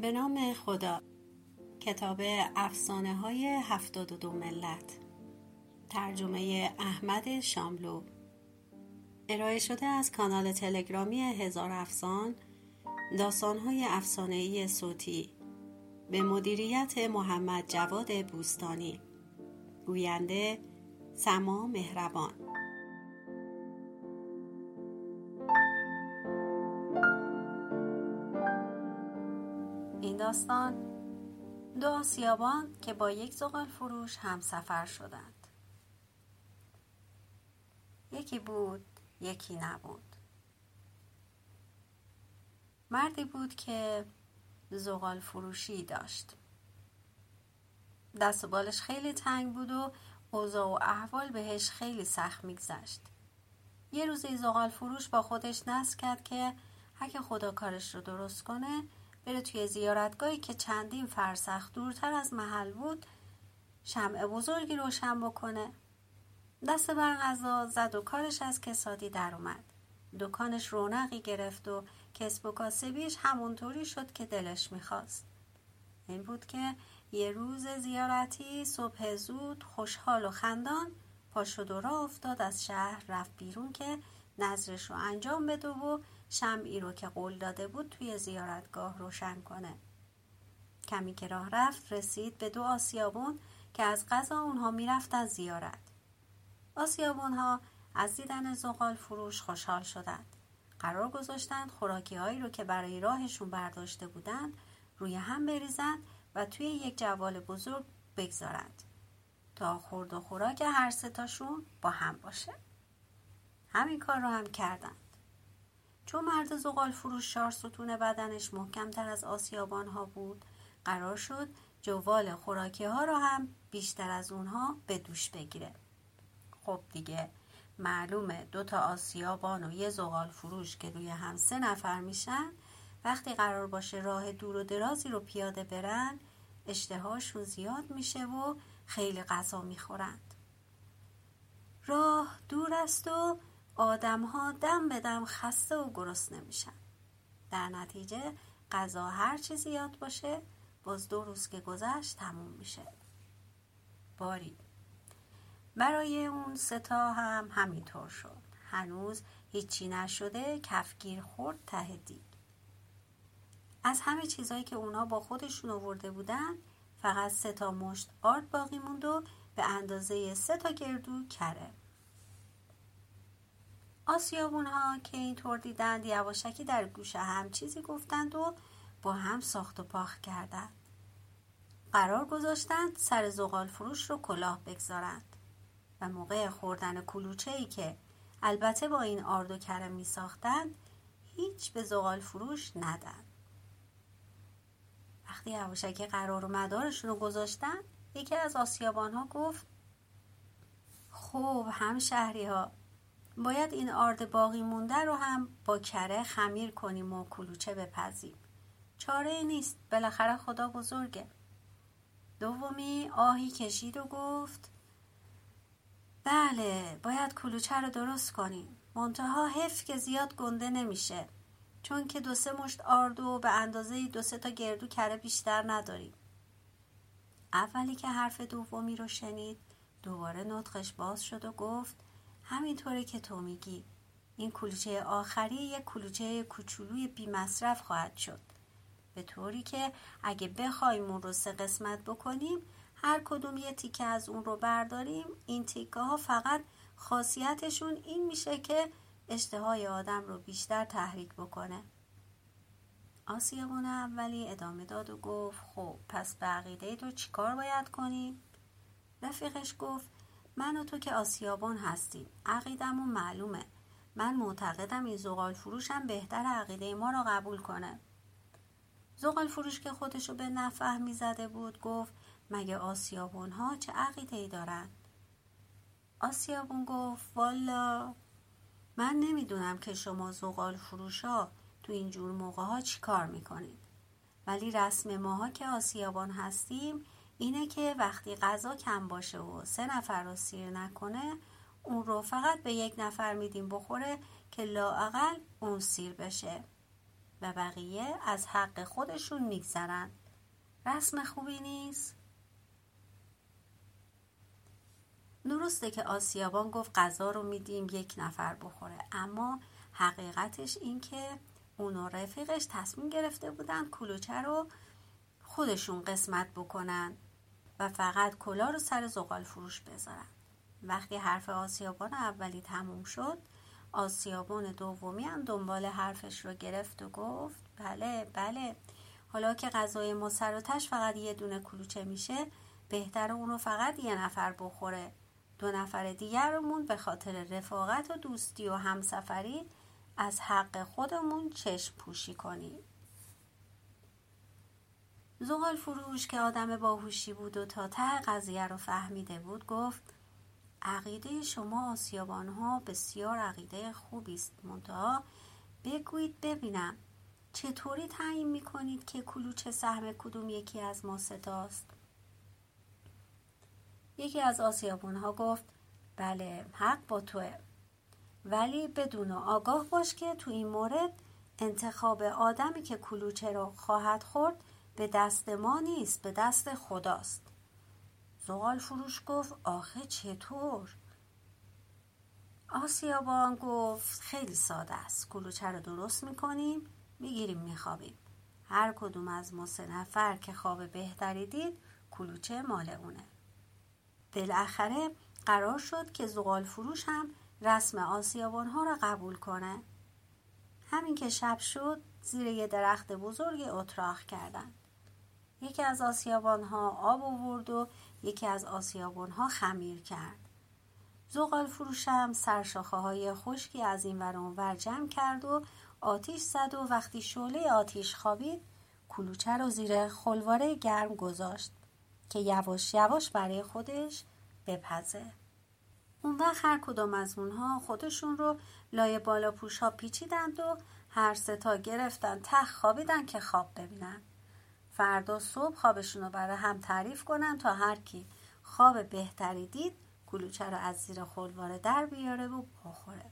به نام خدا. کتاب افسانه های هفتاد و دو ملت. ترجمه احمد شاملو. ارائه شده از کانال تلگرامی هزار افسان داستان های افسانه ای صوتی. به مدیریت محمد جواد بوستانی. گوینده سما مهربان. داستان دو آسیابان که با یک زغال فروش هم سفر شدند. یکی بود یکی نبود. مردی بود که زغال فروشی داشت. دست و بالش خیلی تنگ بود و اوضاع و احوال بهش خیلی سخت میگذشت. یه روزی زغال فروش با خودش نصب کرد که اگه خدا کارش رو درست کنه بره توی زیارتگاهی که چندین فرسخ دورتر از محل بود شمع بزرگی روشن بکنه. دست بر غذا زد و کارش از کسادی در اومد. دکانش رونقی گرفت و کسب و کاسبیش همونطوری شد که دلش می‌خواست. این بود که یه روز زیارتی صبح زود خوشحال و خندان پا شد و راه افتاد از شهر رفت بیرون که نظرش رو انجام بده و شمعی رو که قول داده بود توی زیارتگاه روشن کنه. کمی که راه رفت رسید به دو آسیابون که از غذا اونها می‌رفتن زیارت. آسیابون ها از دیدن زغال فروش خوشحال شدند. قرار گذاشتند خوراکی هایی رو که برای راهشون برداشته بودند روی هم بریزند و توی یک جوال بزرگ بگذارند. تا خورد و خوراک هر ستاشون با هم باشه. همین کار رو هم کردند چون مرد زغال فروش شار ستون بدنش محکمتر از آسیابان ها بود قرار شد جوال خوراکی ها رو هم بیشتر از اونها به دوش بگیره. خب دیگه معلومه دو تا آسیابان و یه زغال فروش که روی هم سه نفر میشن وقتی قرار باشه راه دور و درازی رو پیاده برن اشتهاشون زیاد میشه و خیلی غذا می‌خورند. راه دور است و آدم ها دم به دم خسته و گرسنه میشن در نتیجه غذا هر چی زیاد باشه باز دو روز که گذشت تموم میشه. باری. برای اون ستا هم همینطور شد. هنوز هیچی نشده کفگیر خورد ته دیگ. از همه چیزایی که اونا با خودشون آورده بودن فقط سه تا مشت آرد باقی موند و به اندازه سه تا گردو کره. آسیابون ها که اینطور دیدند یواشکی در گوشه هم چیزی گفتند و با هم ساخت و پاخ کردند. قرار گذاشتند سر زغال فروش رو کلاه بگذارند و موقع خوردن کلوچه ای که البته با این آرد و کره می ساختند هیچ به زغال فروش ندند. وقتی یواشکی قرار و مدارشون رو گذاشتن یکی از آسیابان ها گفت خوب هم شهری ها باید این آرد باقی مونده رو هم با کره خمیر کنیم و کلوچه بپزیم. چاره نیست بالاخره خدا بزرگه. دومی آهی کشید و گفت بله باید کلوچه رو درست کنیم. منتها حف که زیاد گنده نمیشه چون که دو سه مشت آرد و به اندازه دو سه تا گردو کره بیشتر نداریم. اولی که حرف دومی رو شنید دوباره نطقش باز شد و گفت همینطوره که تو میگی. این کلوچه آخری یک کلوچه کوچولوی بی مصرف خواهد شد. به طوری که اگه بخوایم اون رو سه قسمت بکنیم هر کدوم یه تیکه از اون رو برداریم این تیکه ها فقط خاصیتشون این میشه که اشتهای آدم رو بیشتر تحریک بکنه. آسیابون اولی ادامه داد و گفت خب پس به عقیده تو چیکار باید کنیم؟ رفیقش گفت من و تو که آسیابان هستیم. عقیدمون معلومه. من معتقدم این زغال فروشم بهتر عقیده ما را قبول کنه. زغال فروش که خودشو به نفهمی زده بود گفت مگه آسیابون ها چه عقیده ای دارن؟ آسیابون گفت والا. من نمی‌دونم که شما زغال فروش ها تو این جور موقع ها چی کار می‌کنید. ولی رسم ماها که آسیابان هستیم اینه که وقتی غذا کم باشه و سه نفر رو سیر نکنه اون رو فقط به یک نفر میدیم بخوره که لااقل اون سیر بشه و بقیه از حق خودشون میگذرند رسم خوبی نیست؟ درسته که آسیابان گفت غذا رو میدیم یک نفر بخوره اما حقیقتش این که اون و رفیقش تصمیم گرفته بودن کلوچه رو خودشون قسمت بکنن. و فقط کلا رو سر زغال فروش بذارن. وقتی حرف آسیابان اولی تموم شد آسیابان دومی هم دنبال حرفش رو گرفت و گفت بله بله. حالا که غذای ما سر فقط یه دونه کلوچه میشه بهتر اونو فقط یه نفر بخوره. دو نفر دیگرمون به خاطر رفاقت و دوستی و همسفری از حق خودمون چشم پوشی کنیم. زغال فروش که آدم باهوشی بود و تا ته قضیه رو فهمیده بود گفت عقیده شما آسیابان ها بسیار عقیده خوبی است منتها. بگویید ببینم چطوری تعیین می‌کنید که کلوچه سهم کدوم یکی از ما ستاست؟ یکی از آسیابون ها گفت بله حق با توه. ولی بدون آگاه باش که تو این مورد انتخاب آدمی که کلوچه رو خواهد خورد به دست ما نیست به دست خداست. زغال فروش گفت آخه چطور؟ آسیابان گفت خیلی ساده است. کلوچه رو درست می‌کنیم می‌گیریم میخوابیم. هر کدوم از ما سه نفر که خواب بهتری دید کلوچه مال اونه. بالاخره قرار شد که زغال فروش هم رسم آسیابان ها را قبول کنه. همین که شب شد زیر یه درخت بزرگ اتراق کردند یکی از آسیابان ها آب آورد و یکی از آسیابان ها خمیر کرد. زغال فروشم سرشاخه های خشکی از این ور جمع کرد و آتیش زد و وقتی شعله آتیش خوابید کلوچه رو زیر خلواره گرم گذاشت که یواش یواش برای خودش بپزه. اون وقت هر کدام از اونها خودشون رو لای بالا پوش ها پیچیدند و هر ستا گرفتن تخ خوابیدن که خواب ببینن. فردا صبح خوابشون رو برای هم تعریف کنن تا هر کی خواب بهتری دید کلوچه رو از زیر خلواره در بیاره و بخوره.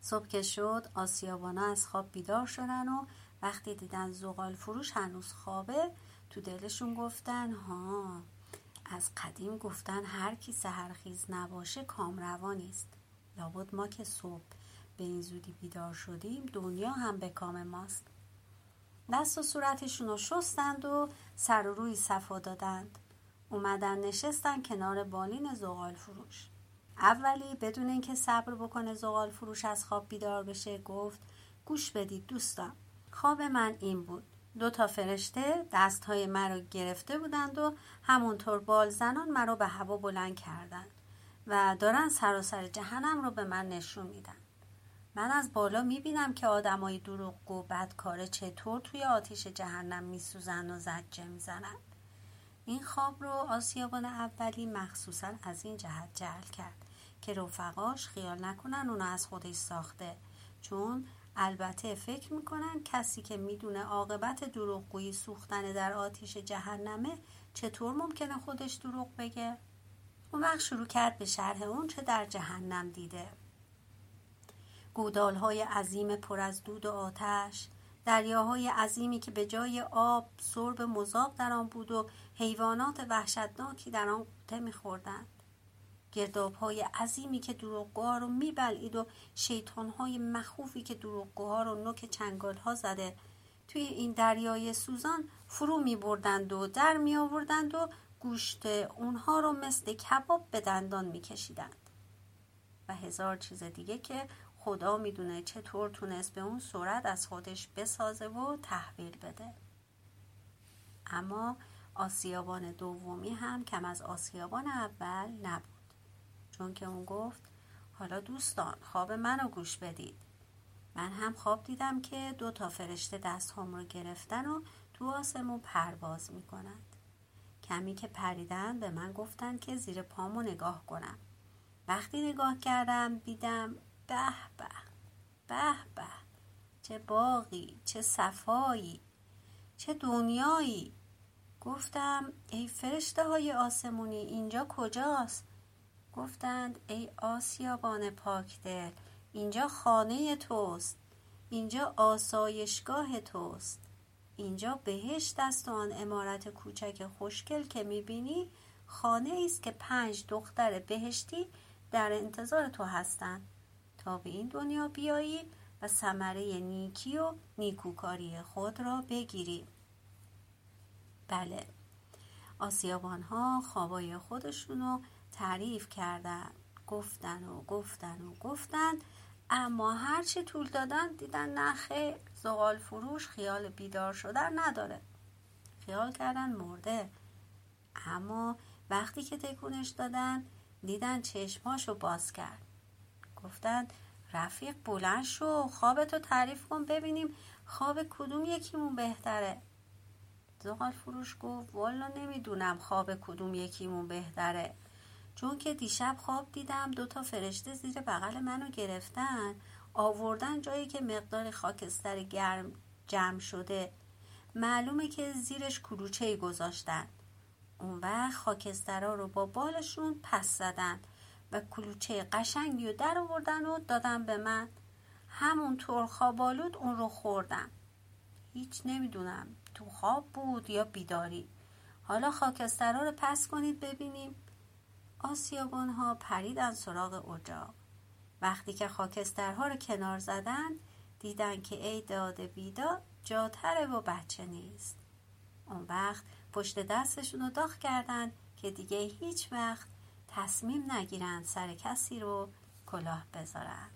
صبح که شد آسیابانا از خواب بیدار شدن و وقتی دیدن زغال فروش هنوز خوابه تو دلشون گفتن ها از قدیم گفتن هر کی سهرخیز نباشه کامروا نیست. لابد ما که صبح به این زودی بیدار شدیم دنیا هم به کام ماست. دست و صورتشون رو شستند و سر و روی صفا دادند. اومدن نشستن کنار بالین زغال فروش اولی بدون اینکه صبر بکنه زغال فروش از خواب بیدار بشه گفت گوش بدید دوستان خواب من این بود. دو تا فرشته دست های مرا گرفته بودند و همونطور بال زنان مرا به هوا بلند کردند و دارن سراسر جهنم رو به من نشون میدن. من از بالا می‌بینم که آدمای دروغ و بدکاره چطور توی آتیش جهنم میسوزن و زجه می‌زنند این خواب رو آسیابان اولی مخصوصا از این جهت جعل کرد که رفقاش خیال نکنن اونو از خودش ساخته. چون البته فکر می‌کنن کسی که می‌دونه عاقبت دروغگویی سوختن در آتیش جهنمه چطور ممکنه خودش دروغ بگه؟ اون وقت شروع کرد به شرح اون چه در جهنم دیده. گودال های عظیم پر از دود و آتش دریاهای عظیمی که به جای آب سرب مذاب در آن بود و حیوانات وحشتناکی در آن قوطه میخوردند گرداب های عظیمی که دروغگوها رو میبلید و شیطان های مخوفی که دروغگوها رو نوک چنگال ها زده توی این دریای سوزان فرو می بردند و در می آوردند و گوشت اونها رو مثل کباب به دندان می کشیدند. و هزار چیز دیگه که خدا می‌دونه چطور تونست به اون صورت از خودش بسازه و تحویل بده. اما آسیابان دومی هم کم از آسیابان اول نبود. چون که اون گفت حالا دوستان خواب منو گوش بدید. من هم خواب دیدم که دو تا فرشته دست هم رو گرفتن و تو آسمون پرواز می‌کنند. کمی که پریدن به من گفتن که زیر پامو نگاه کنم. وقتی نگاه کردم دیدم به به به. به چه باقی چه صفایی چه دنیایی. گفتم ای فرشته های آسمونی اینجا کجاست؟ گفتند ای آسیابان پاکدل اینجا خانه توست اینجا آسایشگاه توست. اینجا بهشت است و آن امارت کوچک خوشگل که می‌بینی خانه است که پنج دختر بهشتی در انتظار تو هستند. تا به این دنیا بیایی و ثمره نیکی و نیکوکاری خود را بگیری بله آسیابان ها خوابای خودشونو تعریف کردن گفتن و گفتن و گفتن اما هرچی طول دادن دیدن نه زغال فروش خیال بیدار شدن نداره. خیال کردن مرده. اما وقتی که تکونش دادن دیدن چشماشو باز کرد. گفتن رفیق بلند شو خوابتو تعریف کن ببینیم خواب کدوم یکیمون بهتره. زغال فروش گفت والا نمی‌دونم خواب کدوم یکیمون بهتره. چون که دیشب خواب دیدم دوتا فرشته زیر بغل منو گرفتن. آوردن جایی که مقدار خاکستر گرم جمع شده. معلومه که زیرش کلوچه گذاشتن. اون وقت خاکسترها رو با بالشون پس زدن. و کلوچه قشنگی رو در آوردن و دادن به من. همونطور خوابالود اون رو خوردم. هیچ نمی‌دونم تو خواب بود یا بیداری. حالا خاکسترها رو پس کنید ببینیم. آسیابان ها پریدن سراغ اجاق. وقتی که خاکسترها رو کنار زدن دیدن که ای داده بیداد جاتره و بچه نیست. اون وقت پشت دستشون رو داغ کردن که دیگه هیچ وقت تصمیم نگیرند سر کسی رو کلاه بذارن